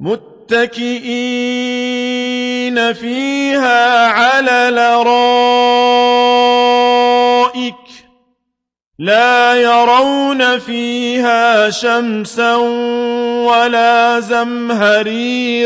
مُّتَّكِئِينَ فِيهَا عَلَى لرائك ۖ لَا يَرَوْنَ فِيهَا شَمْسًا وَلَا زَمْهَرِيرًا.